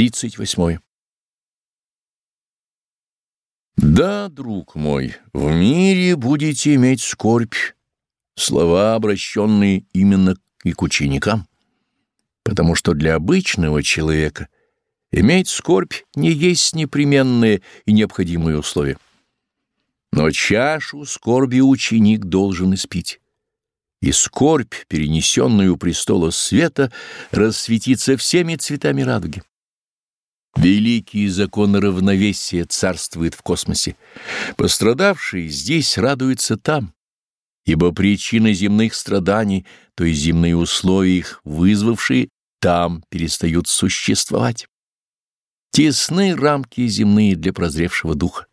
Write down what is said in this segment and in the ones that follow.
38. Да, друг мой, в мире будете иметь скорбь, слова, обращенные именно и к ученикам, потому что для обычного человека иметь скорбь не есть непременное и необходимое условие. Но чашу скорби ученик должен испить и скорбь, перенесенную у престола света, рассветится всеми цветами радуги. Великий закон равновесия царствует в космосе. Пострадавшие здесь радуются там, ибо причины земных страданий, то есть земные условия их вызвавшие, там перестают существовать. Тесны рамки земные для прозревшего духа.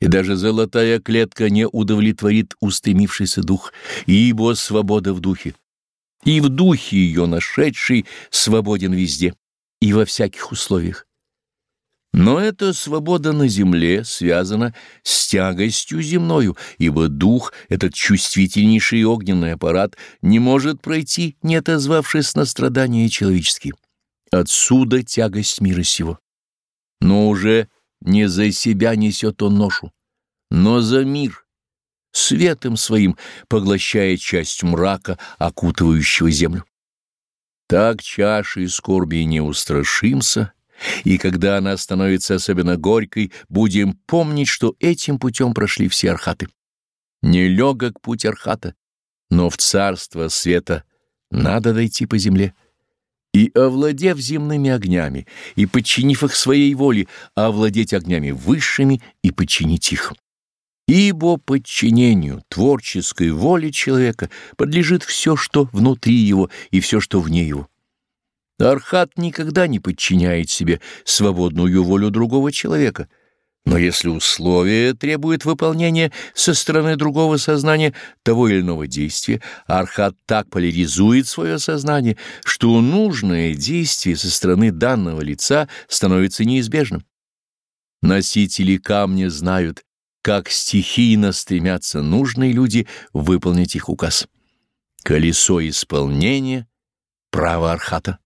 И даже золотая клетка не удовлетворит устремившийся дух, ибо свобода в духе. И в духе ее нашедший свободен везде и во всяких условиях. Но эта свобода на земле связана с тягостью земною, ибо дух, этот чувствительнейший огненный аппарат, не может пройти, не отозвавшись на страдания человеческие. Отсюда тягость мира сего. Но уже не за себя несет он ношу, но за мир, светом своим поглощая часть мрака, окутывающего землю. Так чашей скорби не устрашимся, и когда она становится особенно горькой, будем помнить, что этим путем прошли все архаты. Нелегок путь архата, но в царство света надо дойти по земле. И, овладев земными огнями и подчинив их своей воле, овладеть огнями высшими и подчинить их. Ибо подчинению творческой воле человека подлежит все, что внутри его и все, что вне его. Архат никогда не подчиняет себе свободную волю другого человека — но если условия требуют выполнения со стороны другого сознания того или иного действия, архат так поляризует свое сознание, что нужное действие со стороны данного лица становится неизбежным. Носители камня знают, как стихийно стремятся нужные люди выполнить их указ. Колесо исполнения — право архата.